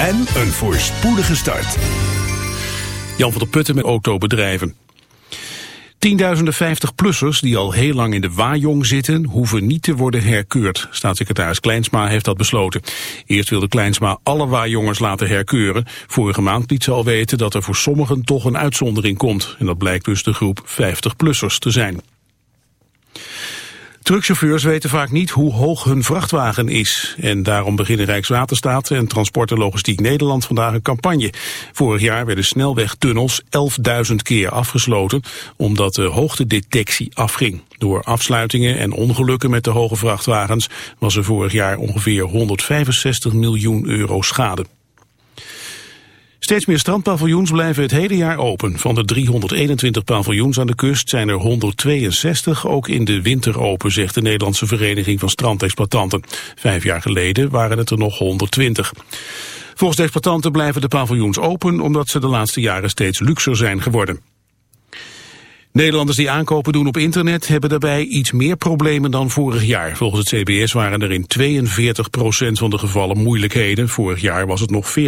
en een voorspoedige start. Jan van der Putten met autobedrijven. Tienduizenden 50-plussers die al heel lang in de Wajong zitten... hoeven niet te worden herkeurd. Staatssecretaris Kleinsma heeft dat besloten. Eerst wilde Kleinsma alle Wajongers laten herkeuren. Vorige maand liet ze al weten dat er voor sommigen toch een uitzondering komt. En dat blijkt dus de groep 50-plussers te zijn. Truckchauffeurs weten vaak niet hoe hoog hun vrachtwagen is. En daarom beginnen Rijkswaterstaat en Transport en Logistiek Nederland vandaag een campagne. Vorig jaar werden snelwegtunnels 11.000 keer afgesloten, omdat de hoogtedetectie afging. Door afsluitingen en ongelukken met de hoge vrachtwagens was er vorig jaar ongeveer 165 miljoen euro schade. Steeds meer strandpaviljoens blijven het hele jaar open. Van de 321 paviljoens aan de kust zijn er 162 ook in de winter open, zegt de Nederlandse Vereniging van Strandexploitanten. Vijf jaar geleden waren het er nog 120. Volgens de exploitanten blijven de paviljoens open omdat ze de laatste jaren steeds luxer zijn geworden. Nederlanders die aankopen doen op internet hebben daarbij iets meer problemen dan vorig jaar. Volgens het CBS waren er in 42% van de gevallen moeilijkheden. Vorig jaar was het nog 40%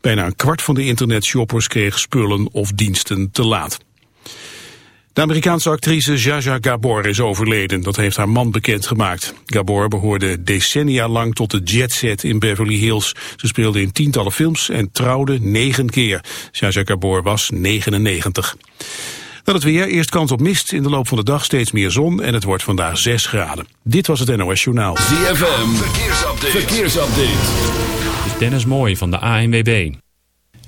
Bijna een kwart van de internetshoppers kreeg spullen of diensten te laat. De Amerikaanse actrice Jaja Gabor is overleden. Dat heeft haar man bekendgemaakt. Gabor behoorde decennia lang tot de jetset in Beverly Hills. Ze speelde in tientallen films en trouwde negen keer. Jaja Gabor was 99. Dan het weer. Eerst kans op mist. In de loop van de dag steeds meer zon. En het wordt vandaag 6 graden. Dit was het NOS Journaal. ZFM. Verkeersupdate. Verkeersupdate. Dit is Dennis Mooij van de ANWB.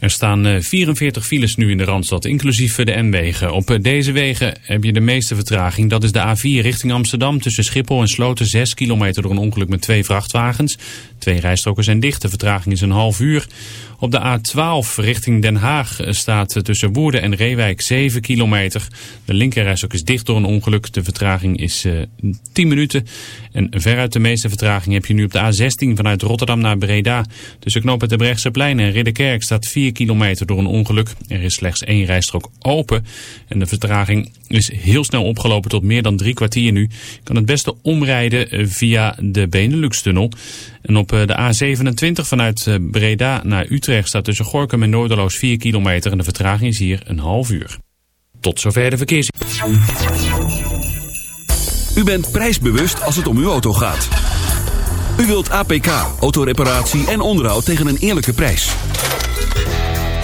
Er staan 44 eh, files nu in de Randstad, inclusief de N-wegen. Op eh, deze wegen heb je de meeste vertraging. Dat is de A4 richting Amsterdam tussen Schiphol en Sloten 6 kilometer door een ongeluk met twee vrachtwagens. Twee rijstroken zijn dicht, de vertraging is een half uur. Op de A12 richting Den Haag staat tussen Woerden en Reewijk 7 kilometer. De linkerrijstrook is dicht door een ongeluk. De vertraging is uh, eh, 10 minuten. En veruit de meeste vertraging heb je nu op de A16 vanuit Rotterdam naar Breda. Tussen knoop het plein en Ridderkerk staat 4 kilometer door een ongeluk. Er is slechts één rijstrook open. En de vertraging is heel snel opgelopen tot meer dan drie kwartier nu. Je kan het beste omrijden eh, via de Benelux-tunnel. En op eh, de A27 vanuit eh, Breda naar Utrecht staat tussen Gorkum en Noorderloos 4 kilometer. En de vertraging is hier een half uur. Tot zover de verkeers. U bent prijsbewust als het om uw auto gaat. U wilt APK, autoreparatie en onderhoud tegen een eerlijke prijs.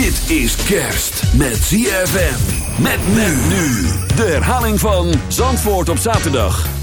Dit is kerst met ZFM. Met men nu. De herhaling van Zandvoort op zaterdag.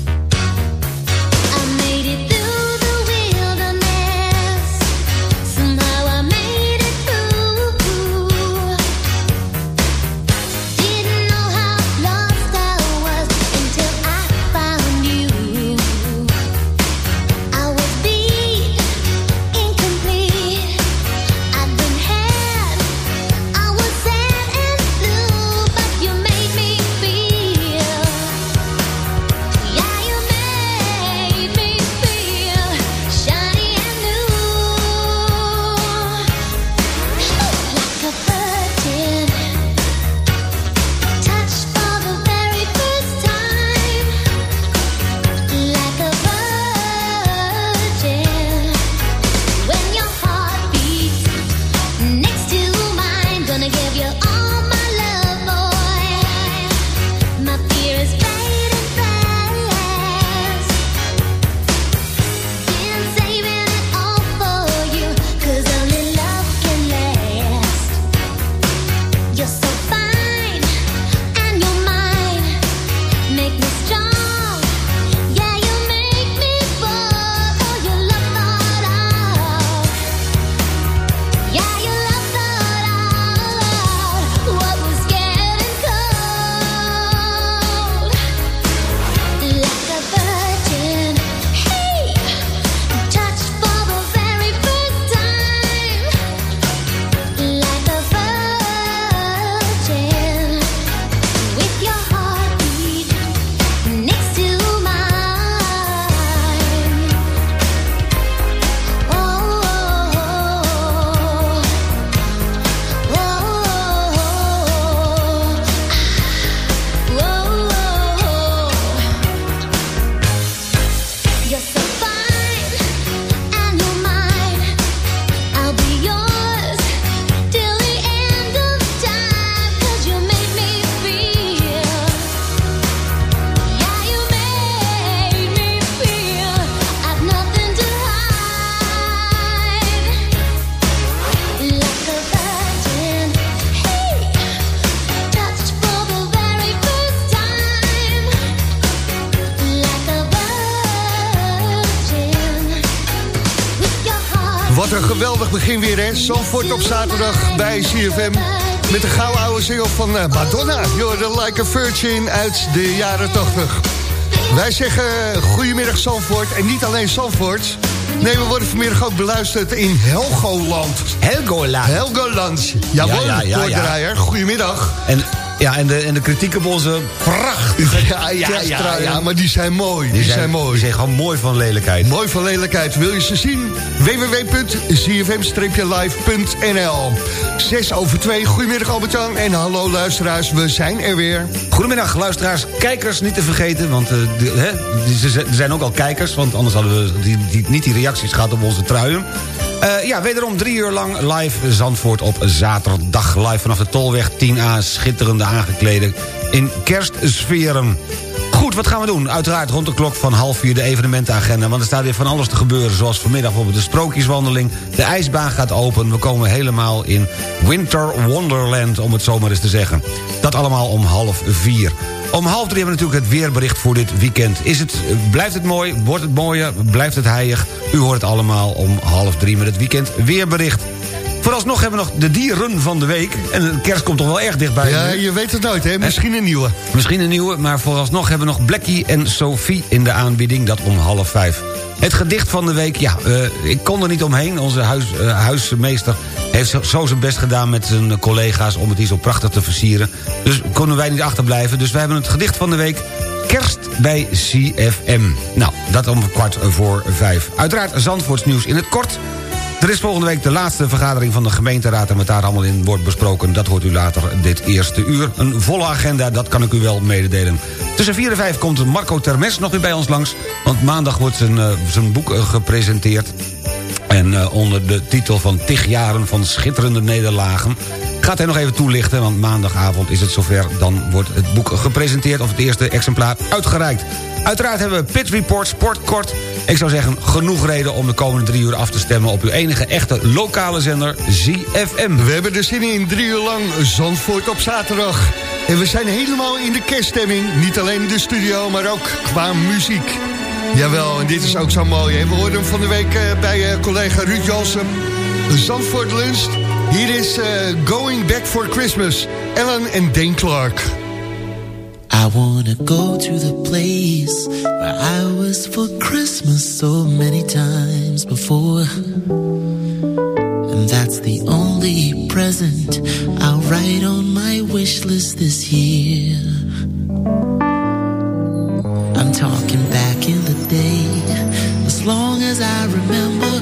Weer, hè? Zandvoort op zaterdag bij CFM. Met de gouden oude single van eh, Madonna. You're like a virgin uit de jaren 80. Wij zeggen eh, goedemiddag Zandvoort. En niet alleen Zandvoort. Nee, we worden vanmiddag ook beluisterd in Helgoland. Helgoland. Helgoland. Jawel, Ja, ja, ja, ja. Goedemiddag. En, ja, en, de, en de kritiek op onze prachtige Ja, ja, ja, maar die zijn mooi. Die, zijn, mooi. Die zijn gewoon mooi van lelijkheid. Mooi van lelijkheid. Wil je ze zien? www.cfm-live.nl 6 over 2. Goedemiddag Albert-Jan en hallo luisteraars. We zijn er weer. Goedemiddag, luisteraars, kijkers niet te vergeten. Want de, hè, die- ze- er zijn ook al kijkers, want anders hadden we die, die, niet die reacties gehad op onze truien. Eh, ja, wederom drie uur lang live Zandvoort op zaterdag. Live vanaf de Tolweg 10A, schitterende aangekleden in kerstsferen. Goed, wat gaan we doen? Uiteraard rond de klok van half vier de evenementenagenda. Want er staat weer van alles te gebeuren. Zoals vanmiddag bijvoorbeeld de sprookjeswandeling. De ijsbaan gaat open. We komen helemaal in Winter Wonderland, om het zo maar eens te zeggen. Dat allemaal om half vier. Om half drie hebben we natuurlijk het weerbericht voor dit weekend. Is het, blijft het mooi? Wordt het mooier? Blijft het heilig? U hoort het allemaal om half drie met het weekend weerbericht. Vooralsnog hebben we nog de dieren van de week. En de kerst komt toch wel erg dichtbij. Ja, je weet het nooit, hè? Misschien een nieuwe. Misschien een nieuwe, maar vooralsnog hebben we nog Blackie en Sophie in de aanbieding. Dat om half vijf. Het gedicht van de week, ja, eh, ik kon er niet omheen. Onze huis, eh, huismeester heeft zo- zo zijn best gedaan met zijn collega's... om het hier zo prachtig te versieren. Dus konden wij niet achterblijven. Dus wij hebben het gedicht van de week... Kerst bij CFM. Nou, dat om kwart voor vijf. Uiteraard Zandvoorts nieuws in het kort... Er is volgende week de laatste vergadering van de gemeenteraad... en wat daar allemaal in wordt besproken, dat hoort u later dit eerste uur. Een volle agenda, dat kan ik u wel mededelen. Tussen 4 en 5 komt Marco Termes nog weer bij ons langs... want maandag wordt zijn, eh, zijn boek eh, gepresenteerd... En eh, onder de titel van tig jaren van schitterende nederlagen... gaat hij nog even toelichten, want maandagavond is het zover... dan wordt het boek gepresenteerd of het eerste exemplaar uitgereikt. Uiteraard hebben we Pit Report, Sportkort. Ik zou zeggen, genoeg reden om de komende drie uur af te stemmen... op uw enige echte lokale zender, ZFM. We hebben er zin in, drie uur lang Zandvoort op zaterdag. En we zijn helemaal in de kerststemming. Niet alleen in de studio, maar ook qua muziek. Jawel, en dit is ook zo mooi. We hoorden hem van de week eh, bij eh, collega Ruud Jansen. Zandvoort Lunch. Hier is eh, Going Back for Christmas. Ellen en Dane Clark. I wanna go to the place where I was for Christmas so many times before. And that's the only present I'll write on my wish list this year. I'm talking back in the day. As long as I remember,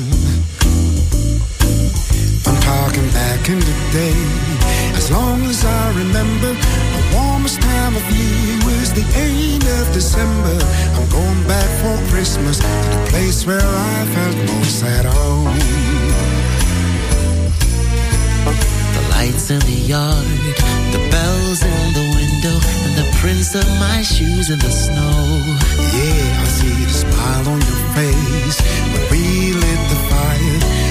Talking back in the day. As long as I remember, the warmest time of year was the end of December. I'm going back for Christmas to the place where I felt most at home. The lights in the yard, the bells in the window, and the prints of my shoes in the snow. Yeah, I see the smile on your face when we lit the fire.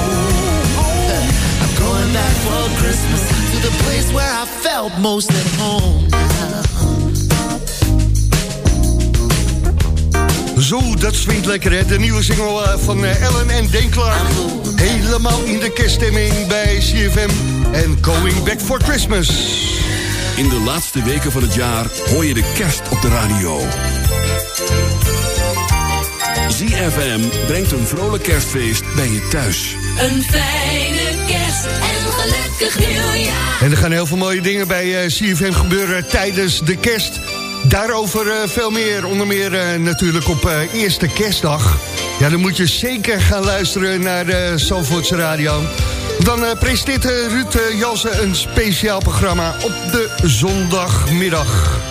back for Christmas to the place where I felt most at home. Zo, dat swingt lekker, hè? De nieuwe single eh, van eh, Ellen en Dane Clark. Helemaal in de kerststemming bij CFM. En Going Back for Christmas. In de laatste weken van het jaar hoor je de kerst op de radio. ZFM brengt een vrolijk kerstfeest bij je thuis. Een fijne kerst en een En er gaan heel veel mooie dingen bij eh, CFM gebeuren tijdens de kerst. Daarover eh, veel meer, onder meer eh, natuurlijk op eerste kerstdag. Ja, dan moet je zeker gaan luisteren naar de Zalvoortse Radio. Dan presenteert Ruud Jansen een speciaal programma op de zondagmiddag.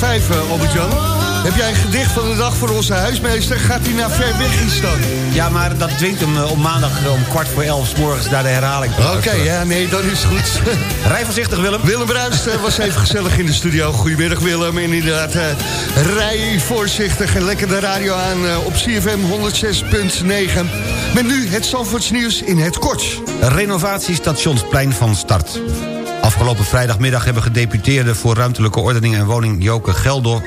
vijf eh, Albert-Jan. Heb jij een gedicht van de dag voor onze huismeester? Gaat hij naar ver weg iets dan? Ja, maar dat dwingt hem eh, om maandag eh, om kwart voor elf... Morgens naar de herhaling Oké, ja, nee, dat is goed. Rij voorzichtig, Willem. Willem Bruist was even gezellig in de studio. Goedemiddag, Willem. En inderdaad, rij voorzichtig en lekker de radio aan op CFM 106.9. Met nu het Zandvoorts nieuws in het kort. Renovatiestationsplein van start. Afgelopen vrijdagmiddag hebben gedeputeerden voor ruimtelijke ordening en woning Joke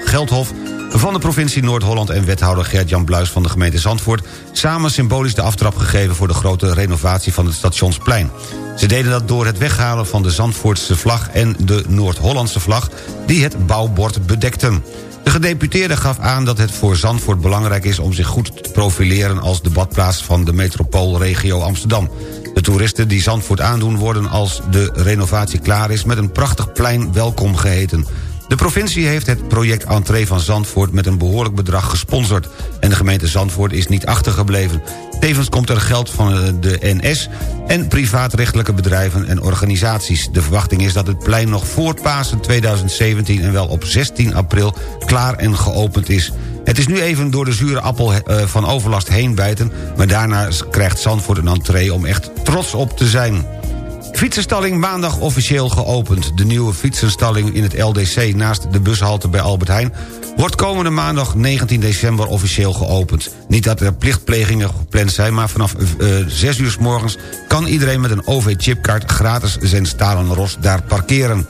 Geldhof van de provincie Noord-Holland en wethouder Gert-Jan Bluis van de gemeente Zandvoort samen symbolisch de aftrap gegeven voor de grote renovatie van het stationsplein. Ze deden dat door het weghalen van de Zandvoortse vlag en de Noord-Hollandse vlag die het bouwbord bedekten. De gedeputeerde gaf aan dat het voor Zandvoort belangrijk is... om zich goed te profileren als de badplaats van de metropoolregio Amsterdam. De toeristen die Zandvoort aandoen worden als de renovatie klaar is... met een prachtig plein welkom geheten. De provincie heeft het project Entree van Zandvoort met een behoorlijk bedrag gesponsord. En de gemeente Zandvoort is niet achtergebleven. Tevens komt er geld van eh, de NS en privaatrechtelijke bedrijven en organisaties. De verwachting is dat het plein nog voor Pasen 2017 en wel op 16 april klaar en geopend is. Het is nu even door de zure appel eh, van overlast heen bijten... maar daarna krijgt Zandvoort een entree om echt trots op te zijn. Fietsenstalling maandag officieel geopend. De nieuwe fietsenstalling in het LDC naast de bushalte bij Albert Heijn... wordt komende maandag 19 december officieel geopend. Niet dat er plichtplegingen gepland zijn... maar vanaf eh 6 uur s morgens kan iedereen met een OV-chipkaart... gratis zijn stalen ros daar parkeren.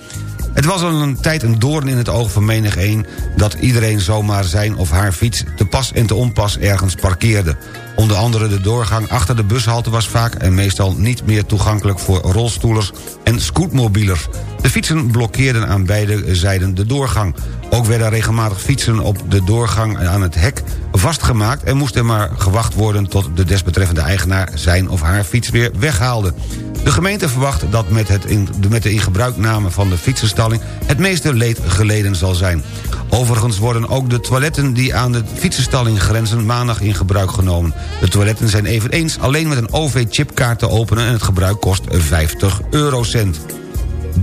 Het was al een tijd een doorn in het oog van menig een... dat iedereen zomaar zijn of haar fiets te pas en te onpas ergens parkeerde. Onder andere de doorgang achter de bushalte was vaak... en meestal niet meer toegankelijk voor rolstoelers en scootmobielers. De fietsen blokkeerden aan beide zijden de doorgang. Ook werden regelmatig fietsen op de doorgang aan het hek vastgemaakt... en moest er maar gewacht worden tot de desbetreffende eigenaar... zijn of haar fiets weer weghaalde. De gemeente verwacht dat met, het in, met de ingebruikname van de fietsenstalling... het meeste leed geleden zal zijn. Overigens worden ook de toiletten die aan de fietsenstalling grenzen... maandag in gebruik genomen. De toiletten zijn eveneens alleen met een OV-chipkaart te openen... en het gebruik kost 50 eurocent.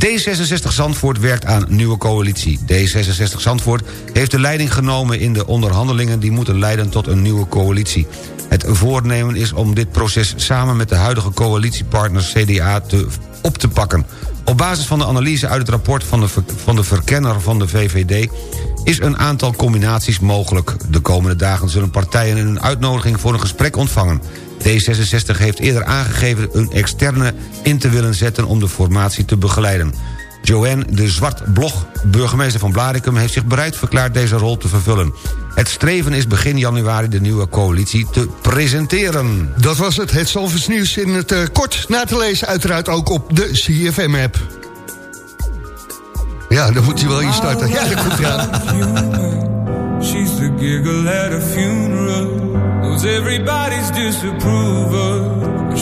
D66 Zandvoort werkt aan nieuwe coalitie. D66 Zandvoort heeft de leiding genomen in de onderhandelingen... die moeten leiden tot een nieuwe coalitie. Het voornemen is om dit proces samen met de huidige coalitiepartners CDA te, op te pakken. Op basis van de analyse uit het rapport van de, van de verkenner van de VVD... is een aantal combinaties mogelijk. De komende dagen zullen partijen een uitnodiging voor een gesprek ontvangen. D66 heeft eerder aangegeven een externe in te willen zetten... om de formatie te begeleiden. Joanne de Zwart-Blog, burgemeester van Blaricum... heeft zich bereid verklaard deze rol te vervullen. Het streven is begin januari de nieuwe coalitie te presenteren. Dat was het, het Zandvoorts nieuws in het eh, kort. Na te lezen uiteraard ook op de CFM-app. Ja, dan moet hij wel hier starten. Ja, dat komt eraan. She's the giggle at a funeral. Knows everybody's disapproval.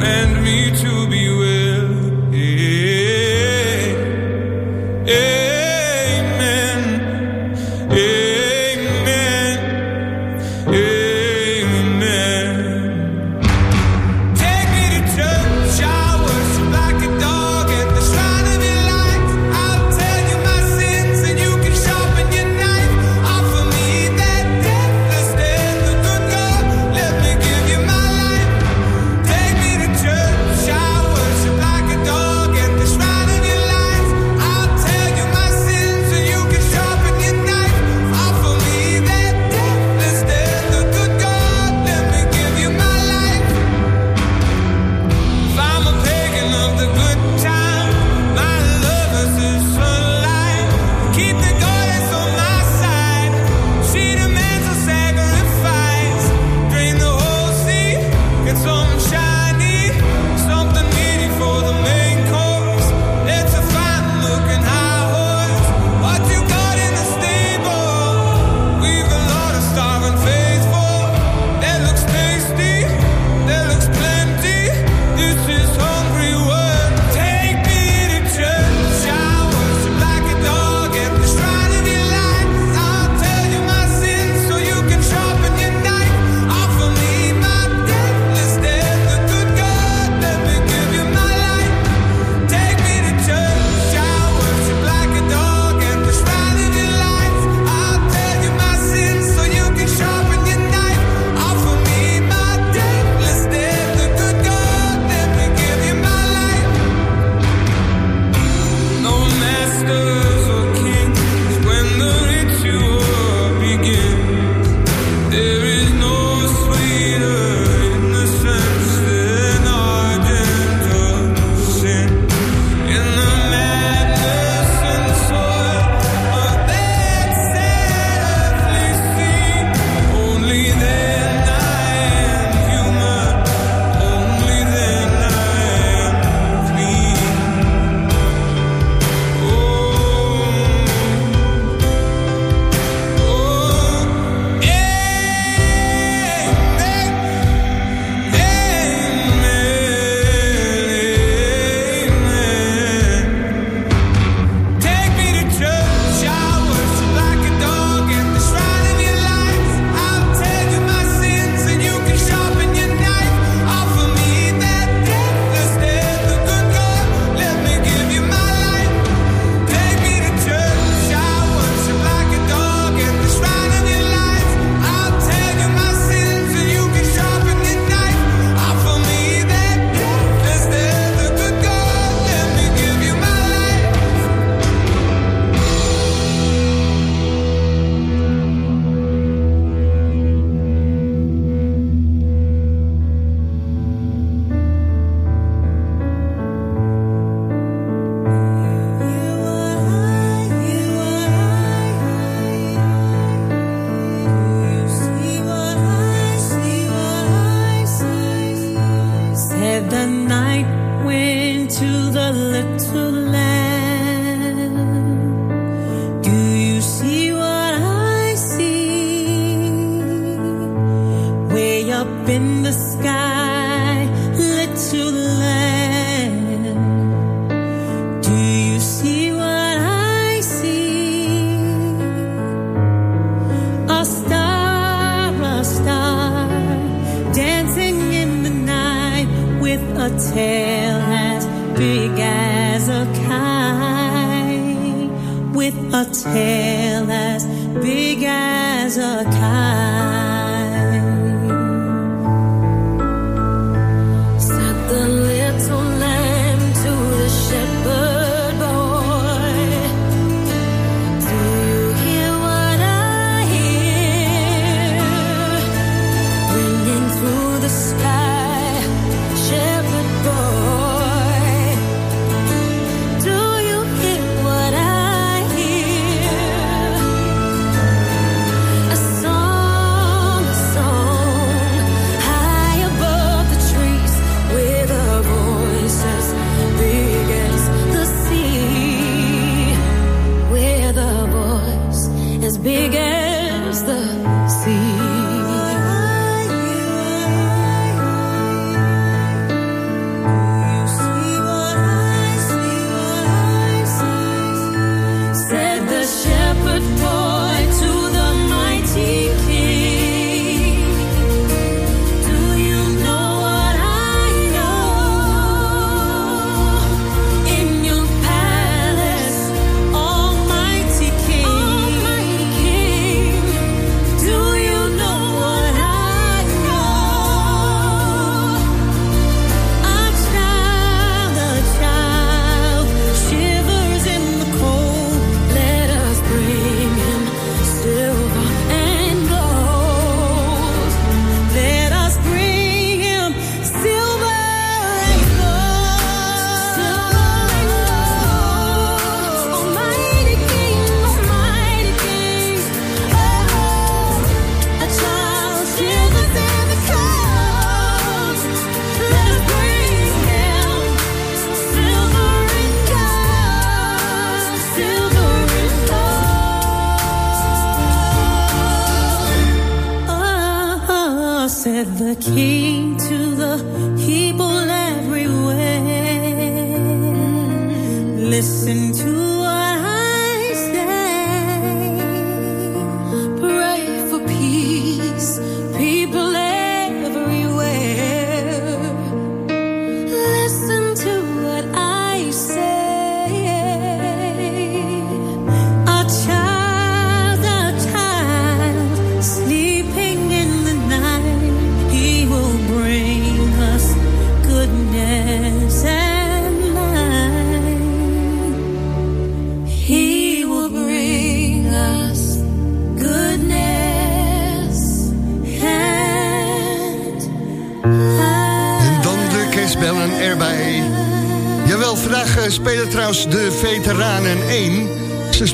Command me to be well. Amen.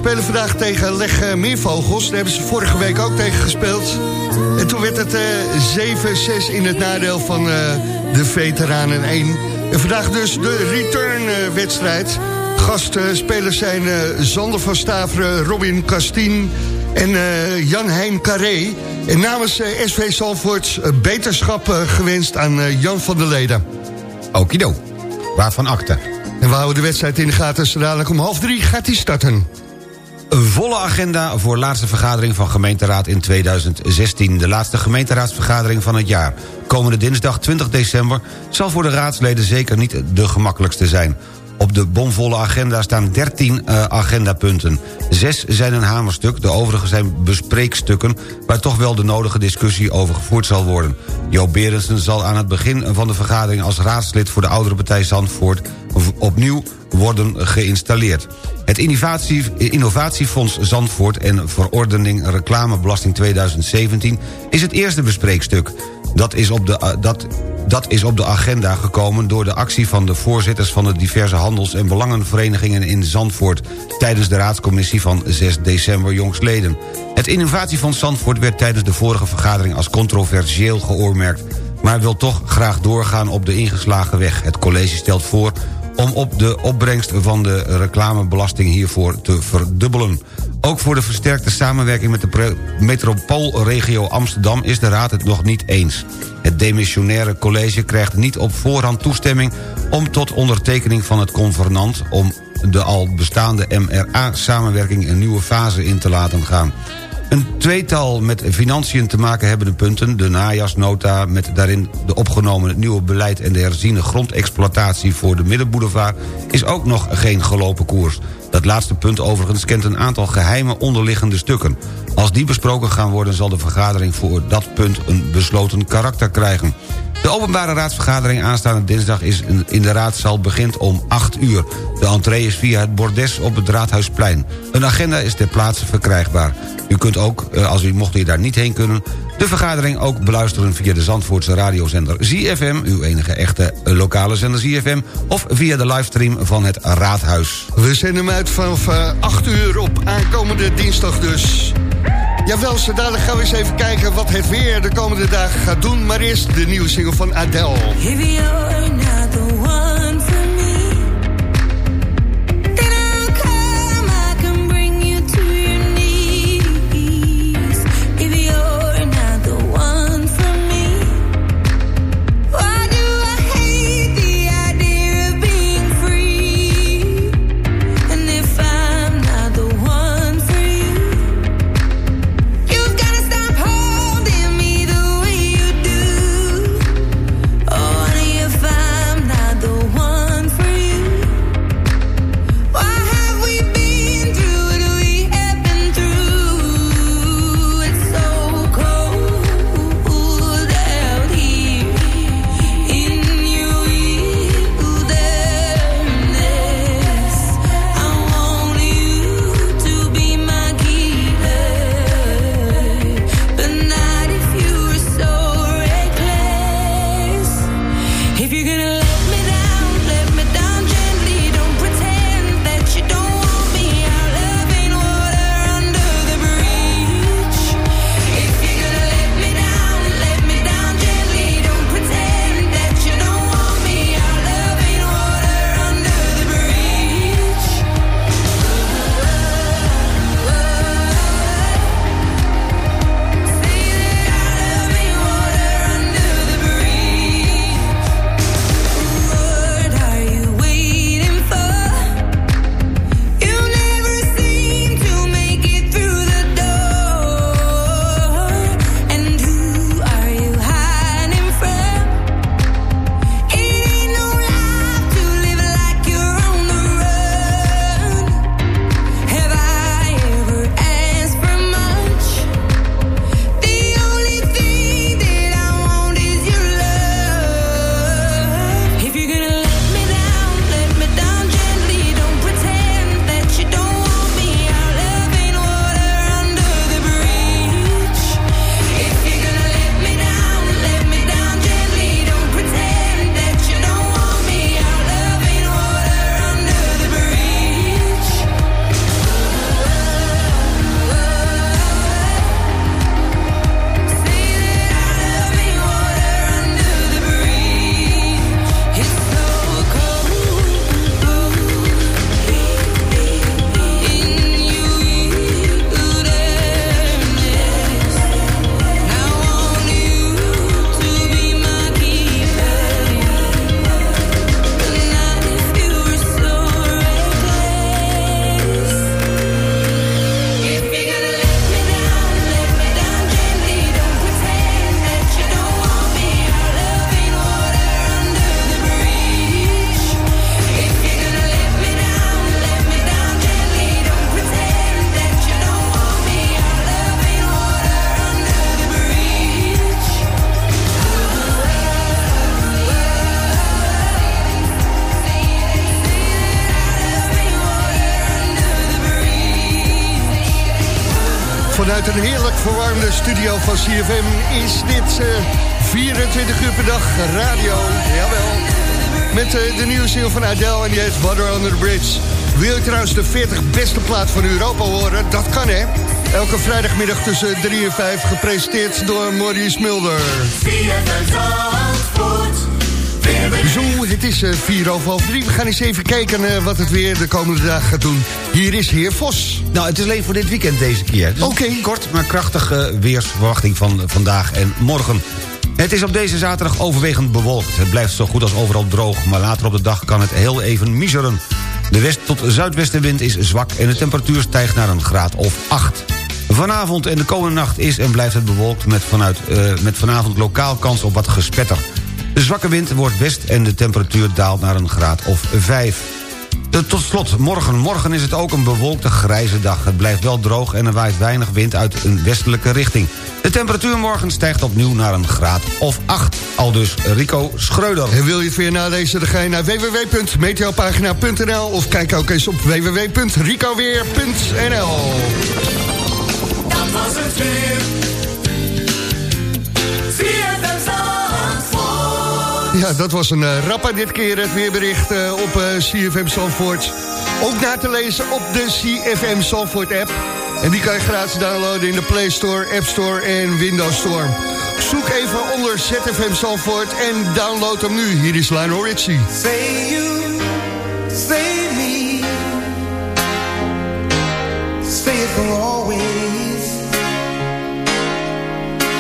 Spelen vandaag tegen Leg eh, Meervogels. Daar hebben ze vorige week ook tegen gespeeld. En toen werd het eh, 7-6 in het nadeel van eh, de veteranen 1. En vandaag dus de return-wedstrijd. Gastspelers zijn eh, Zander van Staveren, Robin Castien en eh, Jan Hein Carré. En namens eh, SV Zalvoort eh, beterschap eh, gewenst aan eh, Jan van der Leden. Okido. Waarvan akte. En we houden de wedstrijd in de gaten. Zo dadelijk om half drie gaat hij starten. Een volle agenda voor laatste vergadering van gemeenteraad in 2016. De laatste gemeenteraadsvergadering van het jaar. Komende dinsdag 20 december zal voor de raadsleden zeker niet de gemakkelijkste zijn. Op de bomvolle agenda staan 13 eh, agendapunten. Zes zijn een hamerstuk, de overige zijn bespreekstukken... waar toch wel de nodige discussie over gevoerd zal worden. Jo Berensen zal aan het begin van de vergadering... als raadslid voor de oudere partij Zandvoort... opnieuw worden geïnstalleerd. Het innovatie, Innovatiefonds Zandvoort en Verordening Reclamebelasting 2017... is het eerste bespreekstuk. Dat is op de, eh, dat, dat is op de agenda gekomen door de actie van de voorzitters... van de diverse handels- en belangenverenigingen in Zandvoort... tijdens de raadscommissie van 6 december jongstleden. Het Innovatiefonds Zandvoort werd tijdens de vorige vergadering... als controversieel geoormerkt... maar wil toch graag doorgaan op de ingeslagen weg. Het college stelt voor om op de opbrengst van de reclamebelasting hiervoor te verdubbelen. Ook voor de versterkte samenwerking met de metropoolregio Amsterdam... is de Raad het nog niet eens. Het demissionaire college krijgt niet op voorhand toestemming... om tot ondertekening van het convenant... om de al bestaande MRA-samenwerking een nieuwe fase in te laten gaan. Een tweetal met financiën te maken hebbende punten... de najasnota met daarin de opgenomen nieuwe beleid... en de herziene grondexploitatie voor de Middenboulevard... is ook nog geen gelopen koers. Dat laatste punt overigens kent een aantal geheime onderliggende stukken. Als die besproken gaan worden... zal de vergadering voor dat punt een besloten karakter krijgen. De openbare raadsvergadering aanstaande dinsdag is in- de raadzaal begint om 8 uur. De entree is via het bordes op het Raadhuisplein. Een agenda is ter plaatse verkrijgbaar. U kunt ook, eh, als u mocht u daar niet heen kunnen... de vergadering ook beluisteren via de Zandvoortse radiozender ZFM... uw enige echte eh, lokale zender ZFM... of via de livestream van het Raadhuis. We zenden hem uit vanaf eh, 8 uur op aankomende dinsdag dus. Jawel, zo dadelijk gaan we eens even kijken wat het weer de komende dagen gaat doen. Maar eerst de nieuwe single van Adele. Van CFM is dit eh, 24 uur per dag radio. Jawel. Met eh, de nieuwe single van Adele en die heet Water Under the Bridge. Wil je trouwens de 40 beste plaat van Europa horen? Dat kan hè. Elke vrijdagmiddag tussen 3 en 5 gepresenteerd door Maurice Mulder. Zo, het is eh, vier over half drie. We gaan eens even kijken eh, wat het weer de komende dagen gaat doen. Hier is heer Vos. Nou, het is alleen voor dit weekend deze keer. Dus Oké. Kort, maar krachtige weersverwachting van vandaag en morgen. Het is op deze zaterdag overwegend bewolkt. Het blijft zo goed als overal droog, maar later op de dag kan het heel even miseren. De west- tot zuidwestenwind is zwak en de temperatuur stijgt naar een graad of 8. Vanavond en de komende nacht is en blijft het bewolkt... met, vanuit, eh, met vanavond lokaal kans op wat gespetter. De zwakke wind wordt west en de temperatuur daalt naar een graad of 5. Eh, Tot slot, morgen. Morgen is het ook een bewolkte grijze dag. Het blijft wel droog en er waait weinig wind uit een westelijke richting. De temperatuur morgen stijgt opnieuw naar een graad of 8. Al dus Rico Schreuder. En wil je het weer nalezen, dan ga je naar www.meteopagina.nl of kijk ook eens op www.ricoweer.nl Dat was het weer. Ja, dat was een uh, rapper dit keer, het weerbericht eh, op eh, CFM Zandvoort. Ook na te lezen op de CFM Zandvoort app. En die kan je gratis downloaden in de Play Store, App Store en Windows Store. Zoek even onder ZFM Zandvoort en download hem nu. Hier is Lionel Richie. Say you, say me, say it for always.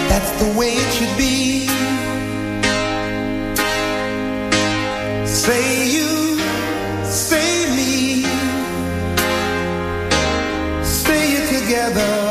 That's the way it should be. Together.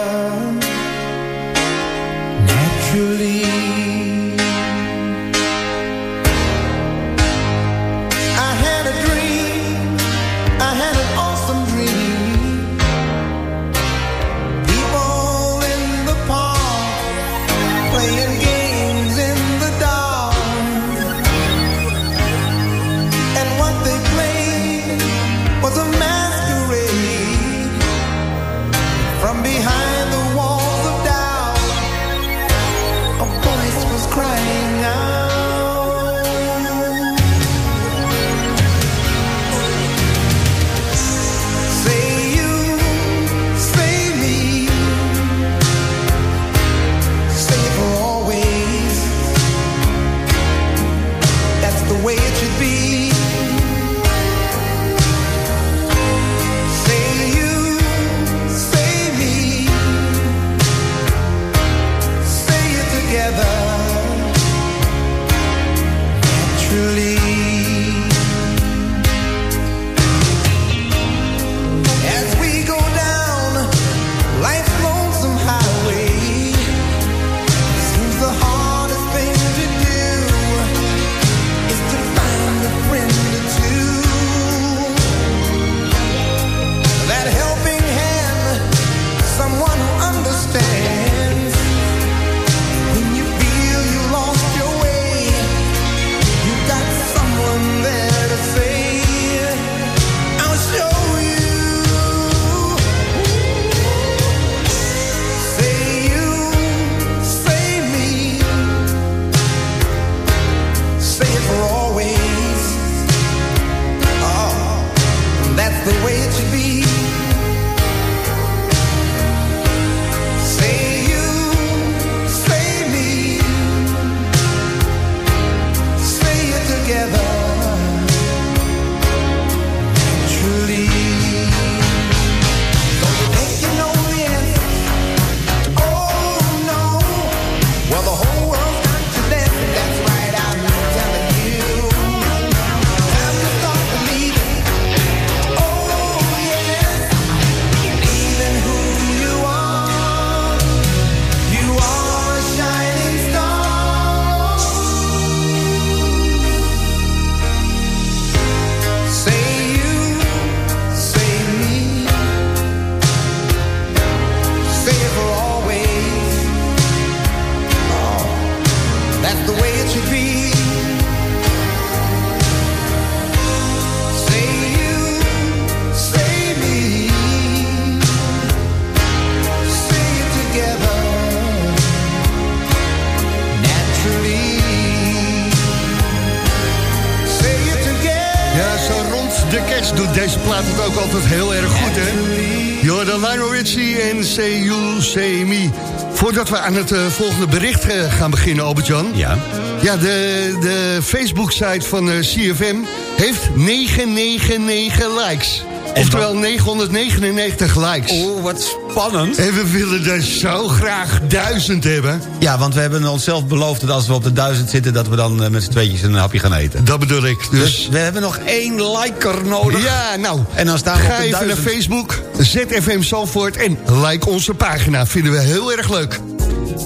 Say You, Say Me. Voordat we aan het eh, volgende bericht eh, gaan beginnen, Albert-Jan. Ja. Ja, de, de Facebook-site van eh, CFM heeft 999 likes. Oftewel 999 likes. Oh, wat spannend. En we willen er zo graag duizend hebben. Ja, want we hebben onszelf beloofd dat als we op de duizend zitten... dat we dan eh, met z'n tweetjes een hapje gaan eten. Dat bedoel ik. Dus, Dus we hebben nog één liker nodig. ja, nou, En dan staan we op ga de even naar. Facebook, ZFM Zalvoort en like onze pagina. Vinden we heel erg leuk.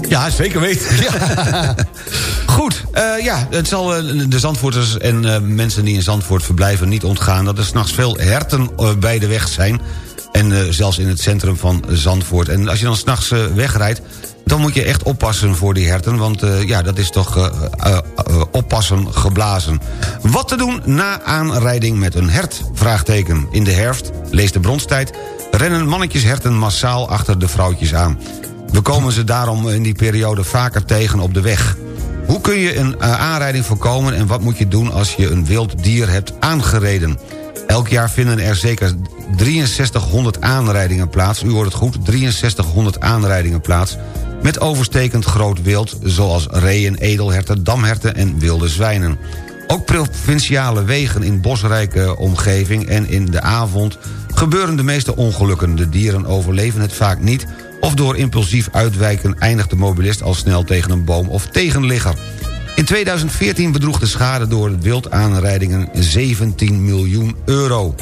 Ja, zeker weten. Goed, eh, ja, het zal eh, de Zandvoorters en eh, mensen die in Zandvoort verblijven niet ontgaan... dat er s'nachts veel herten bij de weg zijn. En eh, zelfs in het centrum van Zandvoort. En als je dan s'nachts uh, wegrijdt... dan moet je echt oppassen voor die herten. Want eh, ja, dat is toch eh, eh, eh, oppassen geblazen. Wat te doen na aanrijding met een hert? Vraagteken. In de herfst, lees de bronstijd... rennen mannetjesherten massaal achter de vrouwtjes aan. We komen ze daarom in die periode vaker tegen op de weg. Hoe kun je een eh, aanrijding voorkomen en wat moet je doen als je een wild dier hebt aangereden? Elk jaar vinden er zeker 6300 aanrijdingen plaats. U hoort het goed, 6300 aanrijdingen plaats. Met overstekend groot wild, zoals reeën, edelherten, damherten en wilde zwijnen. Ook provinciale wegen in bosrijke omgeving en in de avond... gebeuren de meeste ongelukken. De dieren overleven het vaak niet... of door impulsief uitwijken eindigt de mobilist al snel tegen een boom of tegenligger. In 2014 bedroeg de schade door wildaanrijdingen 17 miljoen euro.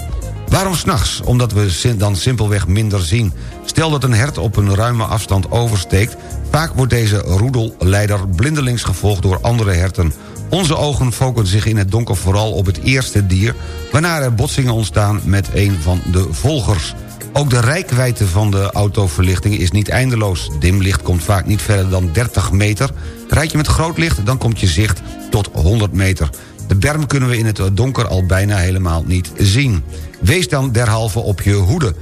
Waarom s'nachts? Omdat we dan simpelweg minder zien. Stel dat een hert op een ruime afstand oversteekt... vaak wordt deze roedelleider blindelings gevolgd door andere herten. Onze ogen focussen zich in het donker vooral op het eerste dier... waarna er botsingen ontstaan met een van de volgers. Ook de rijkwijde van de autoverlichting is niet eindeloos. Dimlicht komt vaak niet verder dan 30 meter. Rijd je met groot licht, dan komt je zicht tot 100 meter. De berm kunnen we in het donker al bijna helemaal niet zien. Wees dan derhalve op je hoede.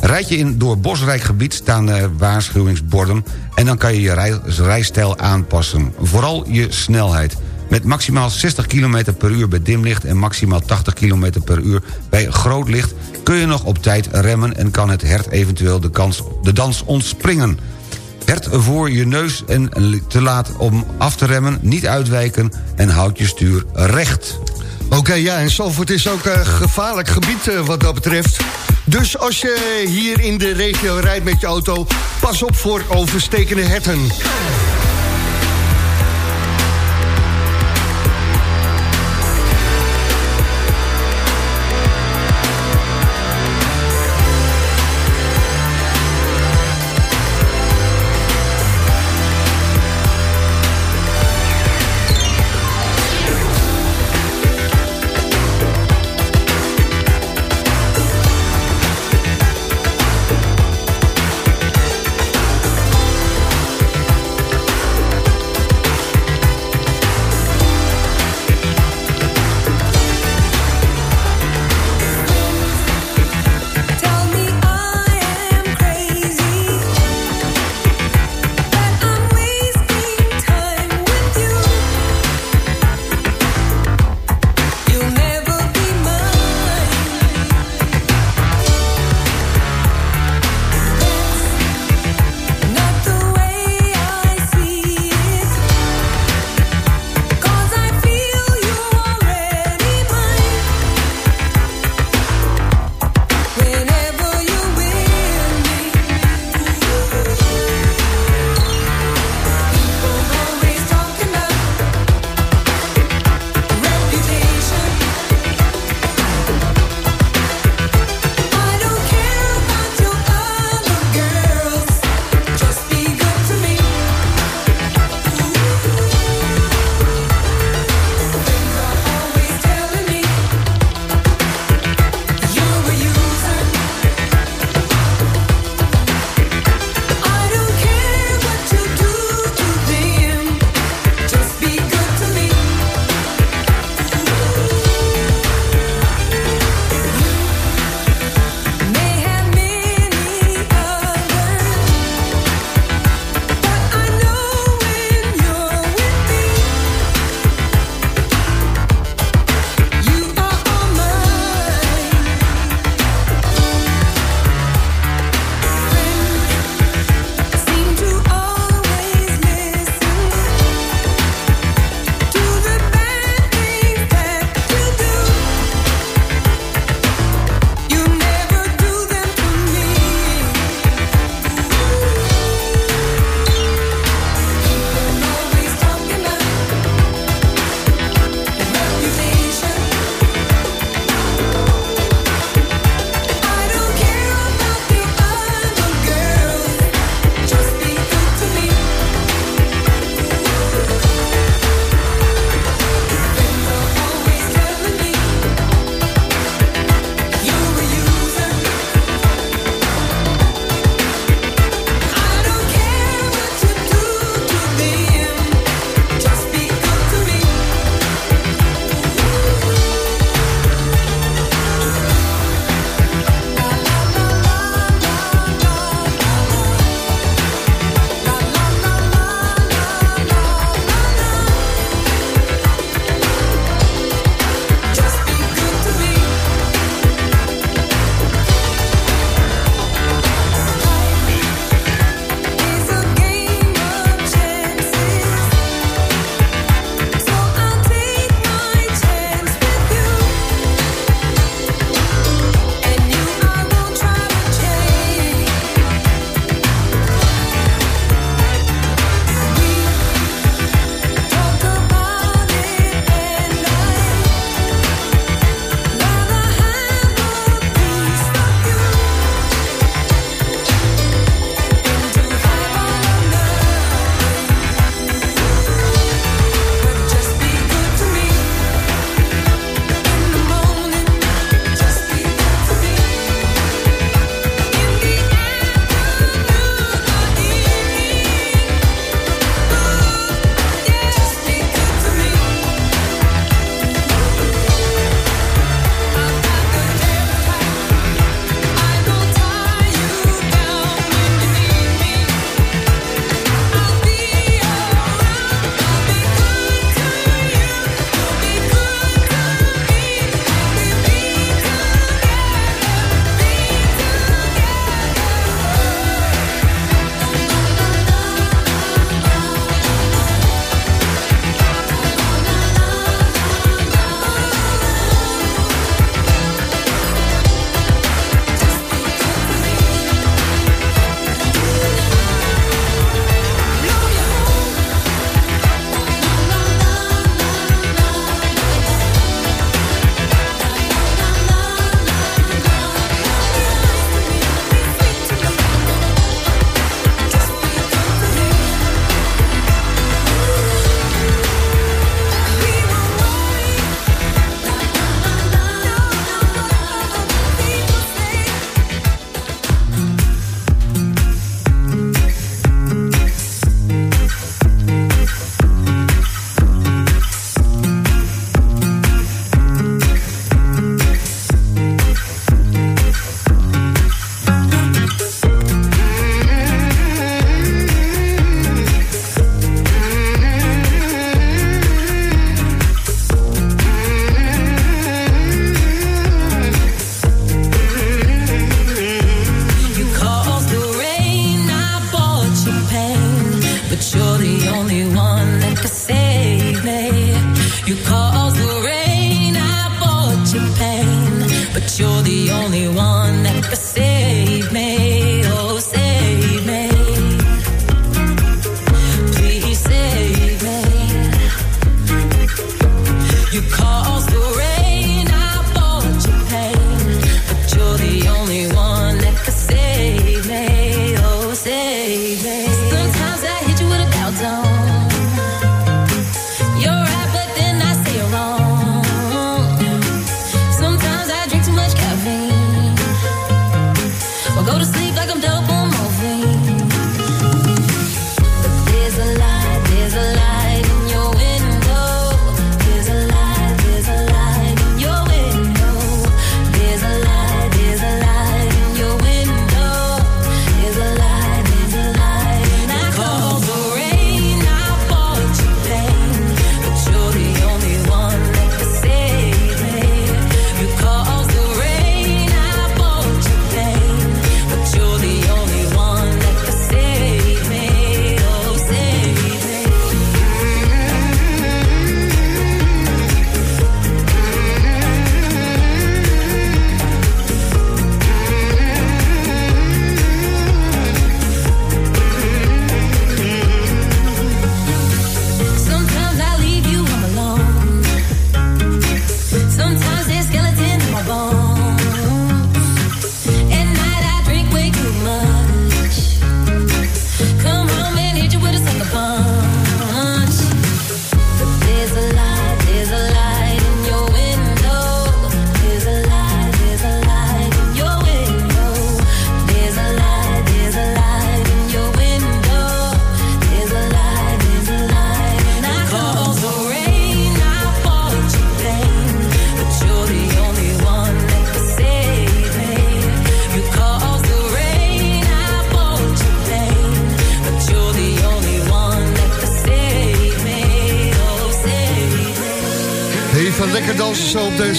Rijd je in door bosrijk gebied staan er waarschuwingsborden... en dan kan je je rij- rijstijl aanpassen. Vooral je snelheid. Met maximaal 60 km per uur bij dimlicht... en maximaal 80 km per uur bij groot licht... kun je nog op tijd remmen en kan het hert eventueel de, kans, de dans ontspringen. Hert voor je neus en te laat om af te remmen, niet uitwijken... en houd je stuur recht. Oké, ja, en Zalvoort is ook een gevaarlijk gebied eh, wat dat betreft. Dus als je hier in de regio rijdt met je auto... pas op voor overstekende herten.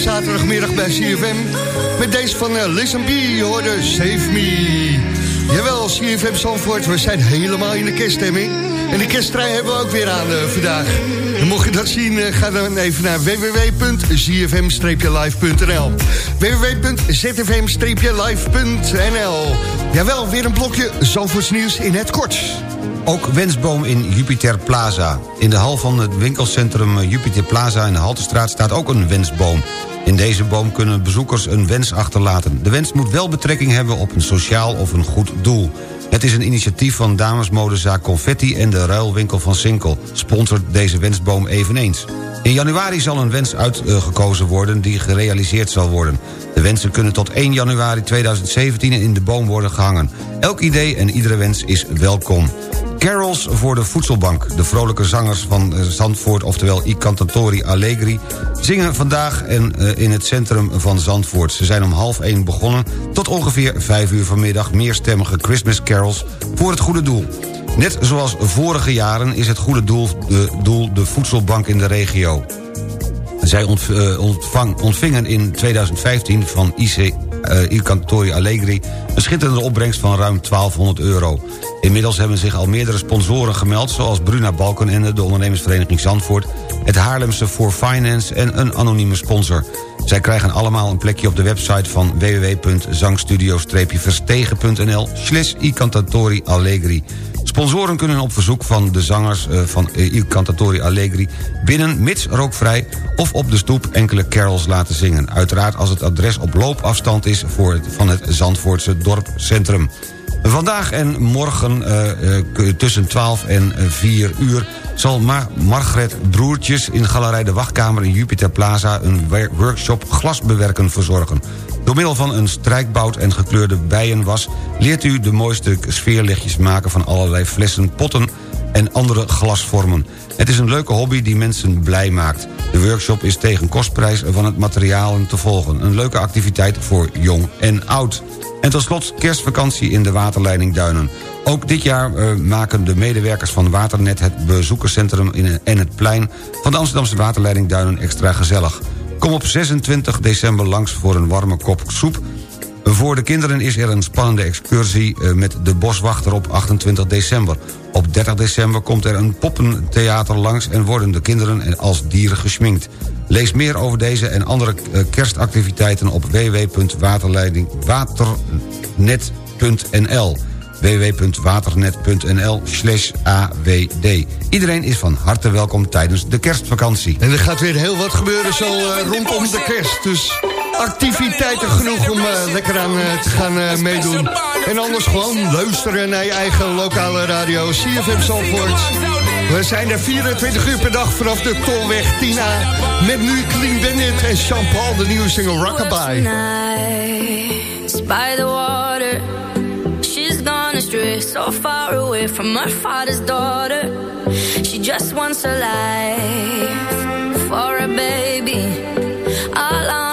Zaterdagmiddag bij CFM. Met deze van uh, Listen B, hoorde Save Me. Jawel, CFM Zandvoort, we zijn helemaal in de kerststemming. En de kersttrui hebben we ook weer aan uh, vandaag. Mocht je dat zien, uh, ga dan even naar www.zfm-live.nl www.zfm-live.nl Jawel, weer een blokje Zandvoorts nieuws in het kort. Ook wensboom in Jupiter Plaza. In de hal van het winkelcentrum Jupiter Plaza in de Haltestraat staat ook een wensboom. In deze boom kunnen bezoekers een wens achterlaten. De wens moet wel betrekking hebben op een sociaal of een goed doel. Het is een initiatief van damesmodezaak Confetti en de ruilwinkel van Sinkel. Sponsort deze wensboom eveneens. In januari zal een wens uitgekozen worden die gerealiseerd zal worden. De wensen kunnen tot 1 januari 2017 in de boom worden gehangen. Elk idee en iedere wens is welkom. Carols voor de voedselbank. De vrolijke zangers van eh, Zandvoort, oftewel I Cantatori Allegri... zingen vandaag en, uh, in het centrum van Zandvoort. Ze zijn om half 1 begonnen tot ongeveer 5 uur vanmiddag... meerstemmige Christmas carols voor het goede doel. Net zoals vorige jaren is het goede doel de, doel de voedselbank in de regio. Zij ontvang, ontvingen in 2015 van IC, uh, Il Cantori Allegri... een schitterende opbrengst van ruim 1200 euro. Inmiddels hebben zich al meerdere sponsoren gemeld... zoals Bruna Balkenende, de ondernemersvereniging Zandvoort... het Haarlemse For Finance en een anonieme sponsor. Zij krijgen allemaal een plekje op de website van www.zangstudio-verstegen.nl... slash I Cantatori Allegri. Sponsoren kunnen op verzoek van de zangers uh, van Il Cantatori Allegri... binnen, mits rookvrij, of op de stoep enkele carols laten zingen. Uiteraard als het adres op loopafstand is voor van het Zandvoortse dorpcentrum. Vandaag en morgen uh, uh, tussen 12 en 4 uur... zal Ma Margret Broertjes in Galerij de Wachtkamer in Jupiter Plaza... een workshop glasbewerken verzorgen. Door middel van een strijkbout en gekleurde bijenwas... leert u de mooiste sfeerlichtjes maken van allerlei flessen, potten en andere glasvormen. Het is een leuke hobby die mensen blij maakt. De workshop is tegen kostprijs van het materialen te volgen. Een leuke activiteit voor jong en oud. En tot slot kerstvakantie in de waterleiding Duinen. Ook dit jaar uh, maken de medewerkers van Waternet... het bezoekerscentrum in, en het plein van de Amsterdamse waterleiding Duinen extra gezellig. Kom op 26 december langs voor een warme kop soep... Voor de kinderen is er een spannende excursie uh, met de boswachter op 28 december. Op 30 december komt er een poppentheater langs... en worden de kinderen als dieren geschminkt. Lees meer over deze en andere uh, kerstactiviteiten op www.waternet.nl www.waternet.nl slash awd. Iedereen is van harte welkom tijdens de kerstvakantie. En er gaat weer heel wat gebeuren zo uh, rondom de kerst. Dus activiteiten genoeg om uh, lekker aan uh, te gaan uh, meedoen. En anders gewoon luisteren naar je eigen lokale radio. CFM Zalvoort. We zijn er 24 uur per dag vanaf de Tolweg 10A. Met nu Clean Bandit en Jean-Paul, de nieuwe single Rockabye. By the water, she's gone astray, so far away from her father's daughter. She just wants a life for a baby. All her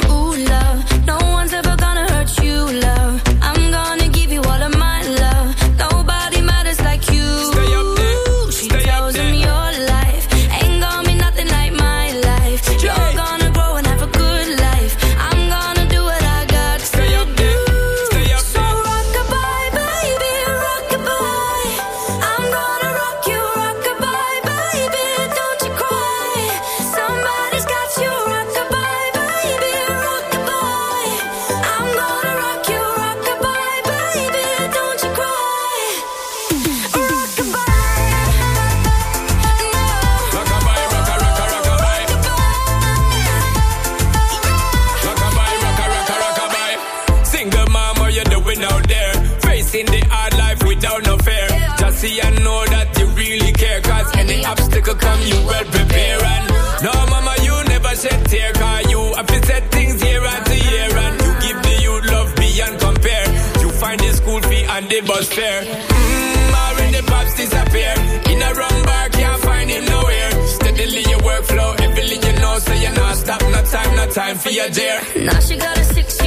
you well prepare. And no, mama, you never shed tear. Cause you have to set things year after year. And you give the youth love beyond compare. You find the school fee and the bus fare. Mmm, already pops disappear. In a wrong bar, can't find him nowhere. Steadily your workflow, everything you know, so you're not stop, no time, no time for your dear. Now she got a six-year-old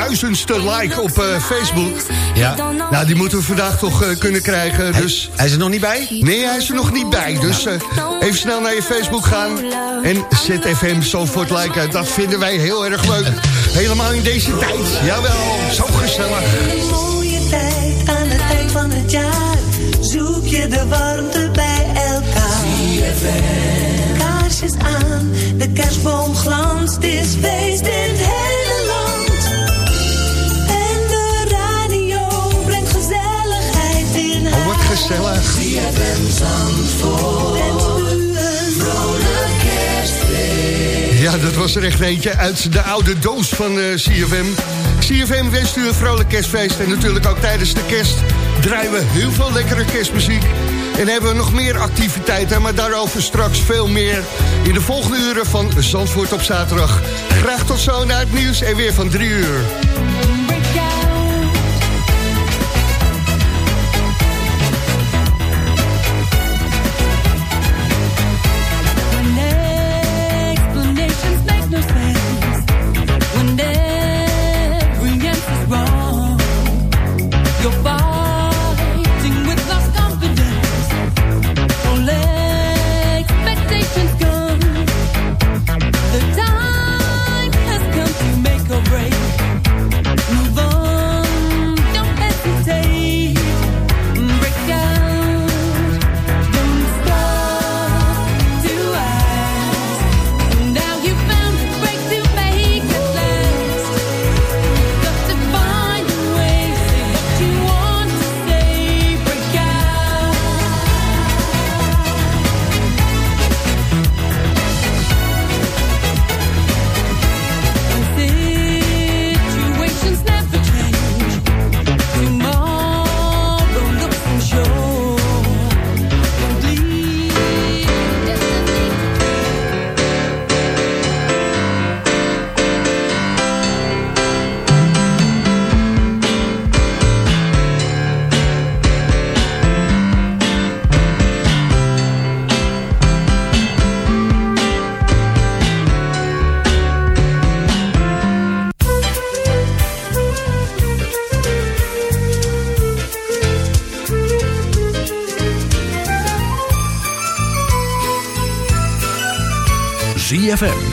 duizendste like op uh, Facebook. Ja. Nou, die moeten we vandaag toch uh, kunnen krijgen. Hij, Dus... hij is er nog niet bij? Nee, hij is er nog niet bij. Dus uh, even snel naar je Facebook gaan. En ZFM Zandvoort liken. Dat vinden wij heel erg leuk. Helemaal in deze tijd. Jawel, zo gezellig. Een mooie tijd aan het eind van het jaar. Zoek je de warmte bij elkaar. Kaarsjes aan, de kerstboom glanst. Is feest in het gezellig. Ja, dat was er echt eentje uit de oude doos van uh, CFM. CFM wenst u een vrolijk kerstfeest. En natuurlijk ook tijdens de kerst draaien we heel veel lekkere kerstmuziek. En hebben we nog meer activiteiten, maar daarover straks veel meer... in de volgende uren van Zandvoort op zaterdag. Graag tot zo naar het nieuws en weer van drie uur.